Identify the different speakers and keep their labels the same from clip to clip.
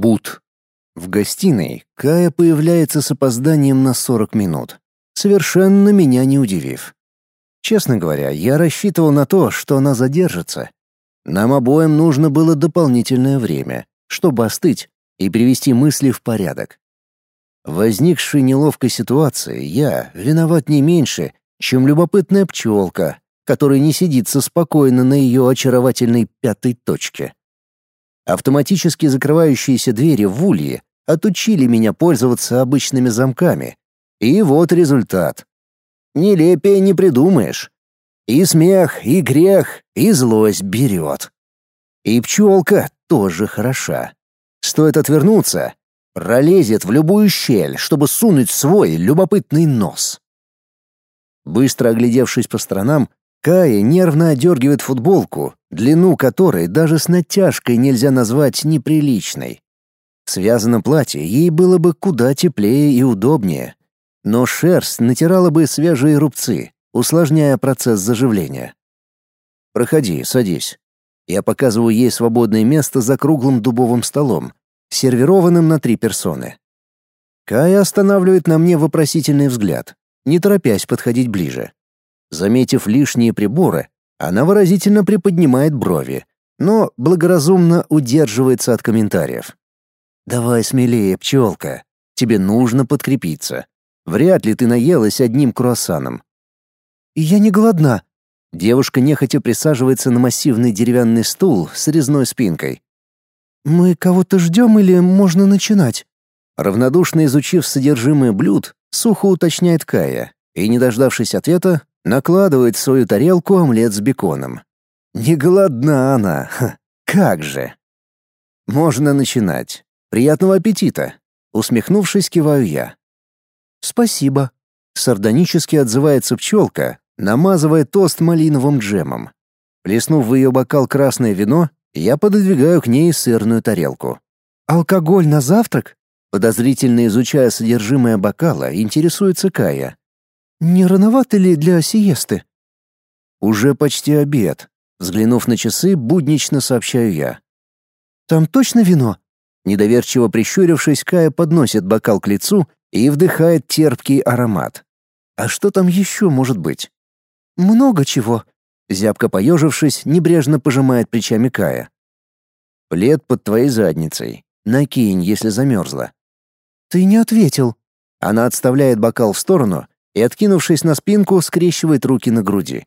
Speaker 1: Бут. В гостиной Кая появляется с опозданием на 40 минут, совершенно меня не удивив. Честно говоря, я рассчитывал на то, что она задержится. Нам обоим нужно было дополнительное время, чтобы остыть и привести мысли в порядок. В возникшей неловкой ситуации я виноват не меньше, чем любопытная пчелка, которая не сидится спокойно на ее очаровательной пятой точке. Автоматически закрывающиеся двери в улье отучили меня пользоваться обычными замками. И вот результат. Нелепее не придумаешь. И смех, и грех, и злость берет. И пчелка тоже хороша. Стоит отвернуться, пролезет в любую щель, чтобы сунуть свой любопытный нос. Быстро оглядевшись по сторонам, Кая нервно одергивает футболку, длину которой даже с натяжкой нельзя назвать неприличной. В связанном платье ей было бы куда теплее и удобнее, но шерсть натирала бы свежие рубцы, усложняя процесс заживления. «Проходи, садись». Я показываю ей свободное место за круглым дубовым столом, сервированным на три персоны. Кая останавливает на мне вопросительный взгляд, не торопясь подходить ближе. Заметив лишние приборы, она выразительно приподнимает брови, но благоразумно удерживается от комментариев. «Давай смелее, пчелка. Тебе нужно подкрепиться. Вряд ли ты наелась одним круассаном». «Я не голодна». Девушка нехотя присаживается на массивный деревянный стул с резной спинкой. «Мы кого-то ждем или можно начинать?» Равнодушно изучив содержимое блюд, сухо уточняет Кая и, не дождавшись ответа, накладывает в свою тарелку омлет с беконом. Не голодна она, Ха, как же. Можно начинать. Приятного аппетита, усмехнувшись, киваю я. Спасибо, сардонически отзывается пчелка, намазывая тост малиновым джемом. Плеснув в ее бокал красное вино, я пододвигаю к ней сырную тарелку. Алкоголь на завтрак? Подозрительно изучая содержимое бокала, интересуется Кая. Не рановато ли для сиесты? Уже почти обед. Взглянув на часы, буднично сообщаю я. Там точно вино? Недоверчиво прищурившись, Кая подносит бокал к лицу и вдыхает терпкий аромат. А что там еще может быть? Много чего. Зябко поежившись, небрежно пожимает плечами Кая. Плед под твоей задницей. Накинь, если замерзла. Ты не ответил. Она отставляет бокал в сторону и, откинувшись на спинку, скрещивает руки на груди.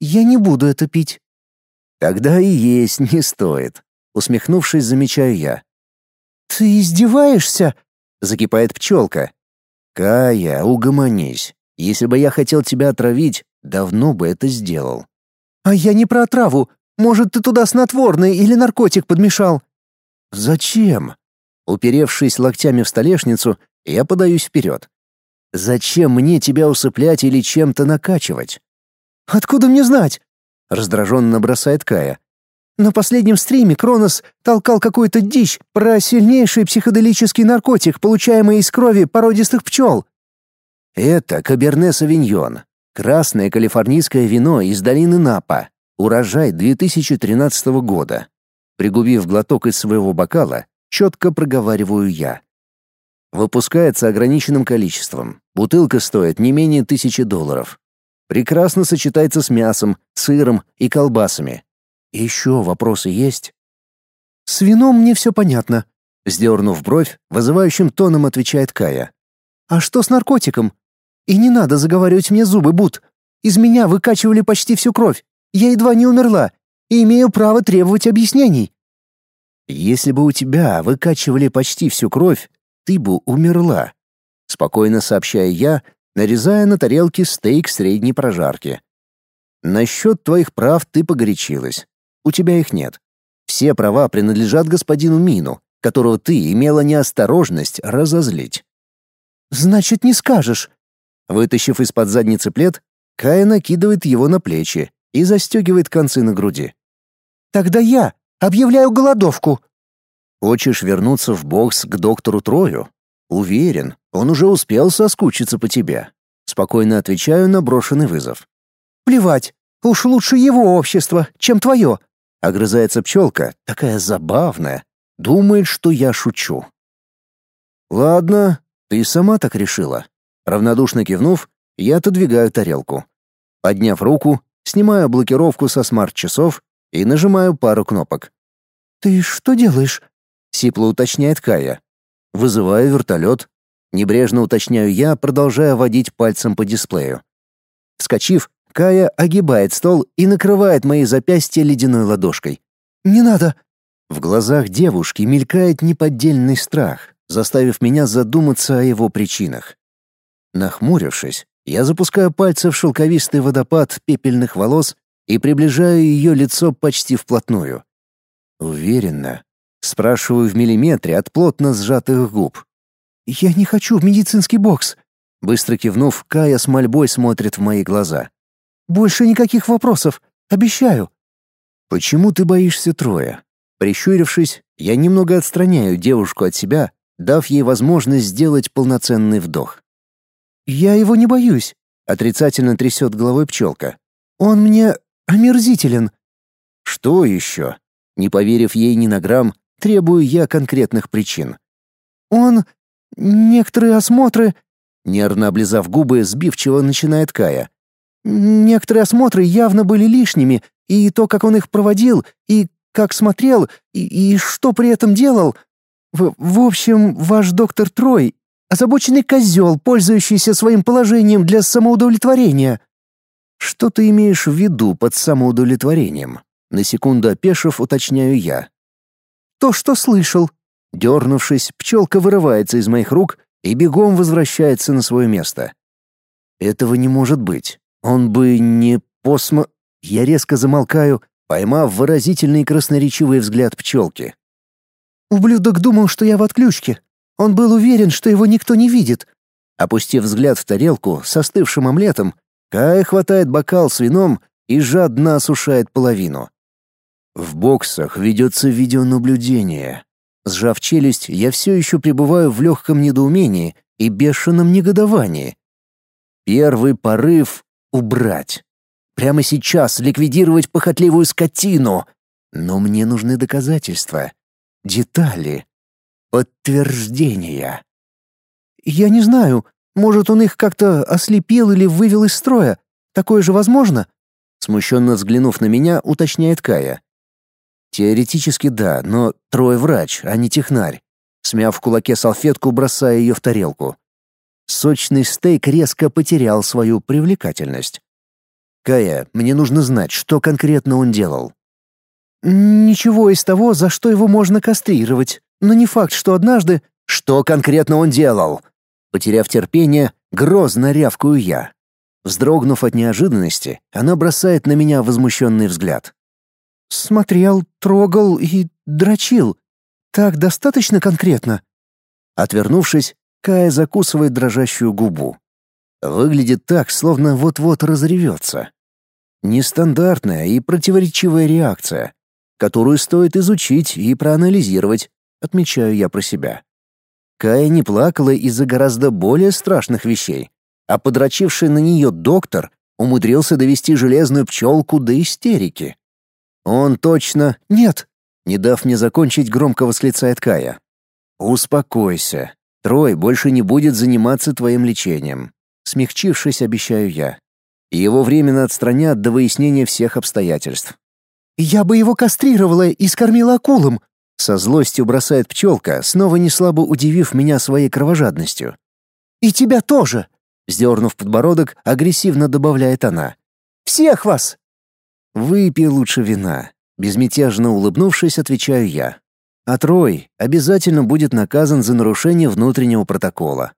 Speaker 1: «Я не буду это пить». «Тогда и есть не стоит», — усмехнувшись, замечаю я. «Ты издеваешься?» — закипает пчелка. «Кая, угомонись. Если бы я хотел тебя отравить, давно бы это сделал». «А я не про отраву. Может, ты туда снотворное или наркотик подмешал?» «Зачем?» Уперевшись локтями в столешницу, я подаюсь вперед. Зачем мне тебя усыплять или чем-то накачивать? Откуда мне знать? Раздраженно бросает Кая. На последнем стриме Кронос толкал какую-то дичь про сильнейший психоделический наркотик, получаемый из крови породистых пчел. Это Каберне Савиньон, красное калифорнийское вино из долины Напа, урожай 2013 года. Пригубив глоток из своего бокала, четко проговариваю я. Выпускается ограниченным количеством. Бутылка стоит не менее тысячи долларов. Прекрасно сочетается с мясом, сыром и колбасами. Еще вопросы есть? С вином мне все понятно. Сдернув бровь, вызывающим тоном отвечает Кая. А что с наркотиком? И не надо заговаривать мне зубы, Бут. Из меня выкачивали почти всю кровь. Я едва не умерла и имею право требовать объяснений. Если бы у тебя выкачивали почти всю кровь, ты бы умерла», — спокойно сообщаю я, нарезая на тарелке стейк средней прожарки. «Насчет твоих прав ты погорячилась. У тебя их нет. Все права принадлежат господину Мину, которого ты имела неосторожность разозлить». «Значит, не скажешь». Вытащив из-под задницы плед, Кая накидывает его на плечи и застегивает концы на груди. «Тогда я объявляю голодовку», Хочешь вернуться в бокс к доктору Трою? Уверен, он уже успел соскучиться по тебе. Спокойно отвечаю на брошенный вызов. Плевать, уж лучше его общество, чем твое. Огрызается пчелка, такая забавная. Думает, что я шучу. Ладно, ты сама так решила. Равнодушно кивнув, я отодвигаю тарелку. Подняв руку, снимаю блокировку со смарт-часов и нажимаю пару кнопок. «Ты что делаешь?» — сипло уточняет Кая. Вызываю вертолет. Небрежно уточняю я, продолжая водить пальцем по дисплею. Вскочив, Кая огибает стол и накрывает мои запястья ледяной ладошкой. «Не надо!» В глазах девушки мелькает неподдельный страх, заставив меня задуматься о его причинах. Нахмурившись, я запускаю пальцы в шелковистый водопад пепельных волос и приближаю ее лицо почти вплотную. Уверенно. Спрашиваю в миллиметре от плотно сжатых губ. «Я не хочу в медицинский бокс!» Быстро кивнув, Кая с мольбой смотрит в мои глаза. Больше никаких вопросов, обещаю. Почему ты боишься Троя? Прищурившись, я немного отстраняю девушку от себя, дав ей возможность сделать полноценный вдох. Я его не боюсь, отрицательно трясет головой пчелка. Он мне омерзителен. Что еще? Не поверив ей ни на грамм, требую я конкретных причин. Он некоторые осмотры, нервно облизав губы, сбивчиво начинает Кая. Некоторые осмотры явно были лишними, и то, как он их проводил, и как смотрел, и, и что при этом делал. В, в общем, ваш доктор Трой — озабоченный козел, пользующийся своим положением для самоудовлетворения. Что ты имеешь в виду под самоудовлетворением? На секунду опешив, уточняю я. То, что слышал. Дернувшись, пчелка вырывается из моих рук и бегом возвращается на свое место. Этого не может быть. Он бы не посмо... Я резко замолкаю, поймав выразительный красноречивый взгляд пчелки. «Ублюдок думал, что я в отключке. Он был уверен, что его никто не видит». Опустив взгляд в тарелку с остывшим омлетом, Кай хватает бокал с вином и жадно осушает половину. В боксах ведется видеонаблюдение. Сжав челюсть, я все еще пребываю в легком недоумении и бешеном негодовании. Первый порыв убрать. Прямо сейчас ликвидировать похотливую скотину. Но мне нужны доказательства, детали, подтверждения. Я не знаю, может, он их как-то ослепил или вывел из строя. Такое же возможно? Смущенно взглянув на меня, уточняет Кая. Теоретически да, но трое врач, а не технарь. Смяв в кулаке салфетку, бросая ее в тарелку. Сочный стейк резко потерял свою привлекательность. «Кая, мне нужно знать, что конкретно он делал». «Ничего из того, за что его можно кастрировать, но не факт, что однажды...» «Что конкретно он делал?» Потеряв терпение, грозно рявкую я. Вздрогнув от неожиданности, она бросает на меня возмущенный взгляд. «Смотрел, трогал и дрочил. Так достаточно конкретно?» Отвернувшись, Кая закусывает дрожащую губу. Выглядит так, словно вот-вот разревется. Нестандартная и противоречивая реакция, которую стоит изучить и проанализировать, отмечаю я про себя. Кая не плакала из-за гораздо более страшных вещей, а подрочивший на нее доктор умудрился довести железную пчелку до истерики. Он точно... Нет! Не дав мне закончить, громко восклицает Кая. «Успокойся. Трой больше не будет заниматься твоим лечением. Смягчившись, обещаю я. Его временно отстранят до выяснения всех обстоятельств. «Я бы его кастрировала и скормила акулам!» Со злостью бросает пчелка, снова неслабо удивив меня своей кровожадностью. «И тебя тоже!» Сдернув подбородок, агрессивно добавляет она. «Всех вас!» «Выпей лучше вина», — безмятежно улыбнувшись, отвечаю я а Трой обязательно будет наказан за нарушение внутреннего протокола.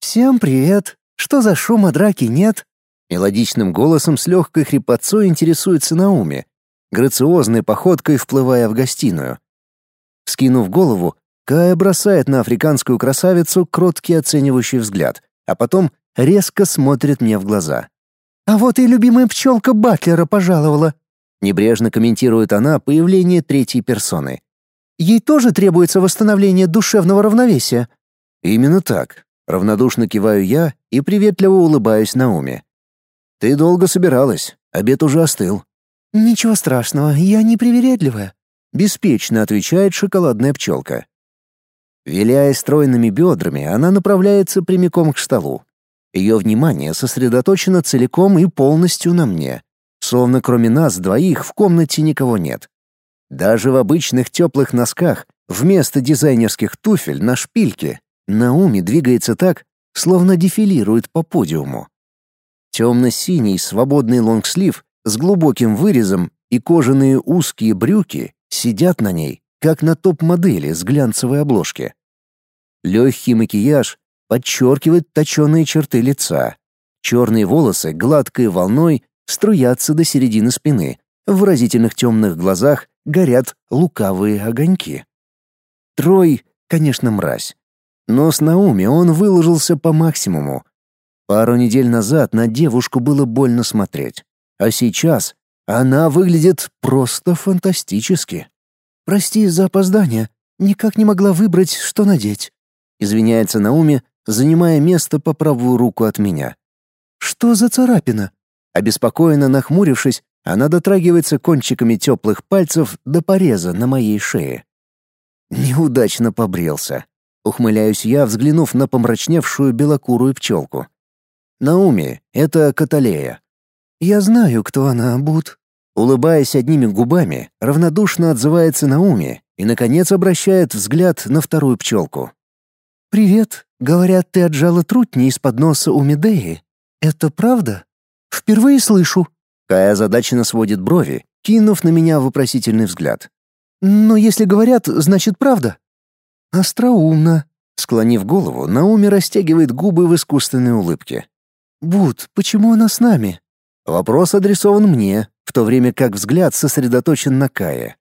Speaker 1: «Всем привет! Что за шума драки нет?» Мелодичным голосом с легкой хрипотцой интересуется Науми, грациозной походкой вплывая в гостиную. Скинув голову, Кая бросает на африканскую красавицу кроткий оценивающий взгляд, а потом резко смотрит мне в глаза. «А вот и любимая пчелка Батлера пожаловала», небрежно комментирует она появление третьей персоны. Ей тоже требуется восстановление душевного равновесия. Именно так. Равнодушно киваю я и приветливо улыбаюсь Науме. Ты долго собиралась, обед уже остыл. Ничего страшного, я не привередливая. беспечно отвечает шоколадная пчелка. Виляя стройными бедрами, она направляется прямиком к столу. Ее внимание сосредоточено целиком и полностью на мне, словно кроме нас двоих в комнате никого нет. Даже в обычных теплых носках вместо дизайнерских туфель на шпильке Науми двигается так, словно дефилирует по подиуму. Темно-синий свободный лонгслив с глубоким вырезом и кожаные узкие брюки сидят на ней, как на топ-модели с глянцевой обложки. Легкий макияж подчеркивает точеные черты лица. Черные волосы гладкой волной струятся до середины спины. В выразительных темных глазах горят лукавые огоньки. Трой, конечно, мразь. Но с Науми он выложился по максимуму. Пару недель назад на девушку было больно смотреть. А сейчас она выглядит просто фантастически. «Прости за опоздание. Никак не могла выбрать, что надеть», — извиняется Науми, занимая место по правую руку от меня. «Что за царапина?» Обеспокоенно нахмурившись, она дотрагивается кончиками теплых пальцев до пореза на моей шее. Неудачно побрился. Ухмыляюсь я, взглянув на помрачневшую белокурую пчелку. Науми — это Каталея. Я знаю, кто она, Буд. Улыбаясь одними губами, равнодушно отзывается Науми и, наконец, обращает взгляд на вторую пчелку. «Привет. Говорят, ты отжала трутни из-под носа у Медеи. Это правда? Впервые слышу». Кая озадаченно сводит брови, кинув на меня вопросительный взгляд. «Но если говорят, значит правда». «Остроумно», — склонив голову, Науми растягивает губы в искусственной улыбке. «Буд, почему она с нами?» Вопрос адресован мне, в то время как взгляд сосредоточен на Кае.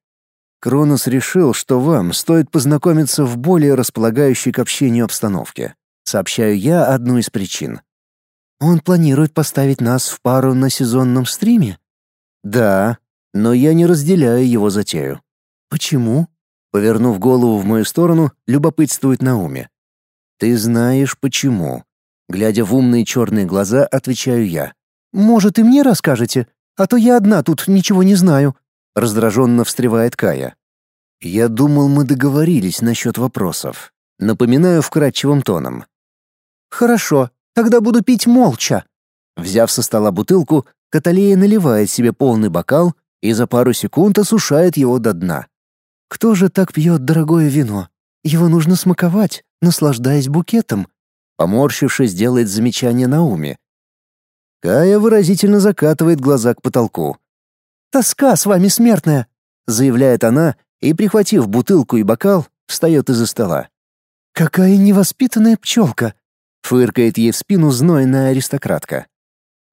Speaker 1: Кронос решил, что вам стоит познакомиться в более располагающей к общению обстановке. Сообщаю я одну из причин. Он планирует поставить нас в пару на сезонном стриме? Да, но я не разделяю его затею. Почему? Повернув голову в мою сторону, любопытствует Науми. Ты знаешь почему? Глядя в умные черные глаза, отвечаю я. Может, и мне расскажете? А то я одна тут ничего не знаю. Раздраженно встревает Кая. Я думал, мы договорились насчет вопросов. Напоминаю вкрадчивым тоном. Хорошо, тогда буду пить молча. Взяв со стола бутылку, Каталея наливает себе полный бокал и за пару секунд осушает его до дна. Кто же так пьет дорогое вино? Его нужно смаковать, наслаждаясь букетом. Поморщившись, делает замечание Науме. Кая выразительно закатывает глаза к потолку. «Тоска с вами смертная!» — заявляет она и, прихватив бутылку и бокал, встает из-за стола. «Какая невоспитанная пчелка!» — фыркает ей в спину знойная аристократка.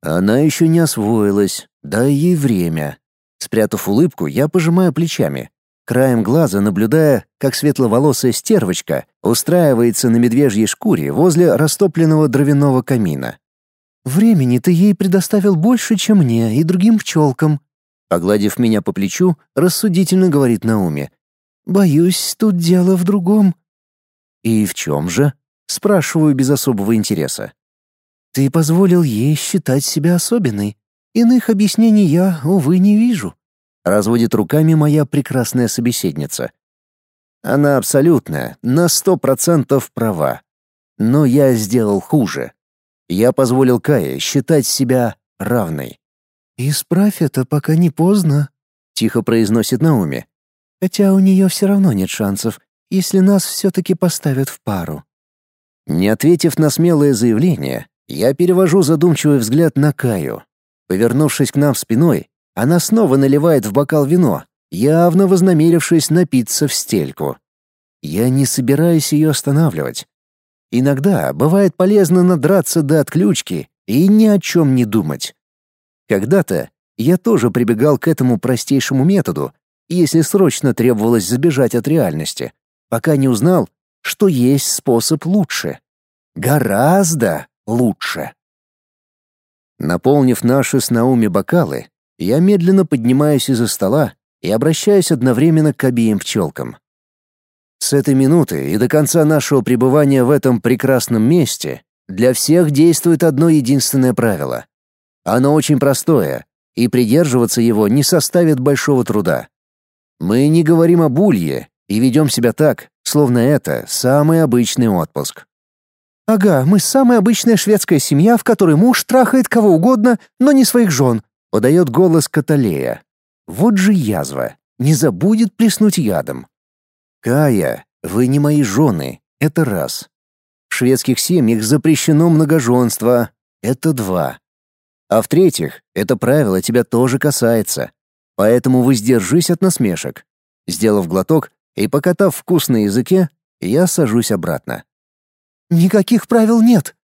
Speaker 1: Она еще не освоилась, дай ей время. Спрятав улыбку, я пожимаю плечами, краем глаза наблюдая, как светловолосая стервочка устраивается на медвежьей шкуре возле растопленного дровяного камина. «Времени ты ей предоставил больше, чем мне и другим пчелкам», Погладив меня по плечу, рассудительно говорит Науми. «Боюсь, тут дело в другом». «И в чем же?» — спрашиваю без особого интереса. «Ты позволил ей считать себя особенной. Иных объяснений я, увы, не вижу», — разводит руками моя прекрасная собеседница. Она абсолютно, на сто процентов права. Но я сделал хуже. Я позволил Кае считать себя равной. «Исправь это, пока не поздно», — тихо произносит Науми. «Хотя у нее все равно нет шансов, если нас все-таки поставят в пару». Не ответив на смелое заявление, я перевожу задумчивый взгляд на Каю. Повернувшись к нам спиной, она снова наливает в бокал вино, явно вознамерившись напиться в стельку. Я не собираюсь ее останавливать. Иногда бывает полезно надраться до отключки и ни о чем не думать. Когда-то я тоже прибегал к этому простейшему методу, если срочно требовалось забежать от реальности, пока не узнал, что есть способ лучше. Гораздо лучше. Наполнив наши с Науми бокалы, я медленно поднимаюсь из-за стола и обращаюсь одновременно к обеим пчелкам. С этой минуты и до конца нашего пребывания в этом прекрасном месте для всех действует одно единственное правило. Оно очень простое, и придерживаться его не составит большого труда. Мы не говорим о булье и ведем себя так, словно это самый обычный отпуск.
Speaker 2: «Ага, мы самая обычная шведская семья, в которой муж трахает кого угодно, но не своих жен», —
Speaker 1: подает голос Каталея. «Вот же язва, не забудет плеснуть ядом». «Кая, вы не мои жены, это раз. В шведских семьях запрещено многоженство, это два. А в-третьих, это правило тебя тоже касается. Поэтому воздержись от насмешек. Сделав глоток и покатав вкус на языке, я сажусь обратно.
Speaker 2: «Никаких правил нет!»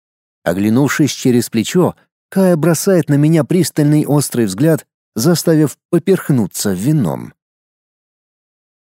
Speaker 1: Оглянувшись через плечо, Кая бросает на меня пристальный острый взгляд, заставив поперхнуться вином.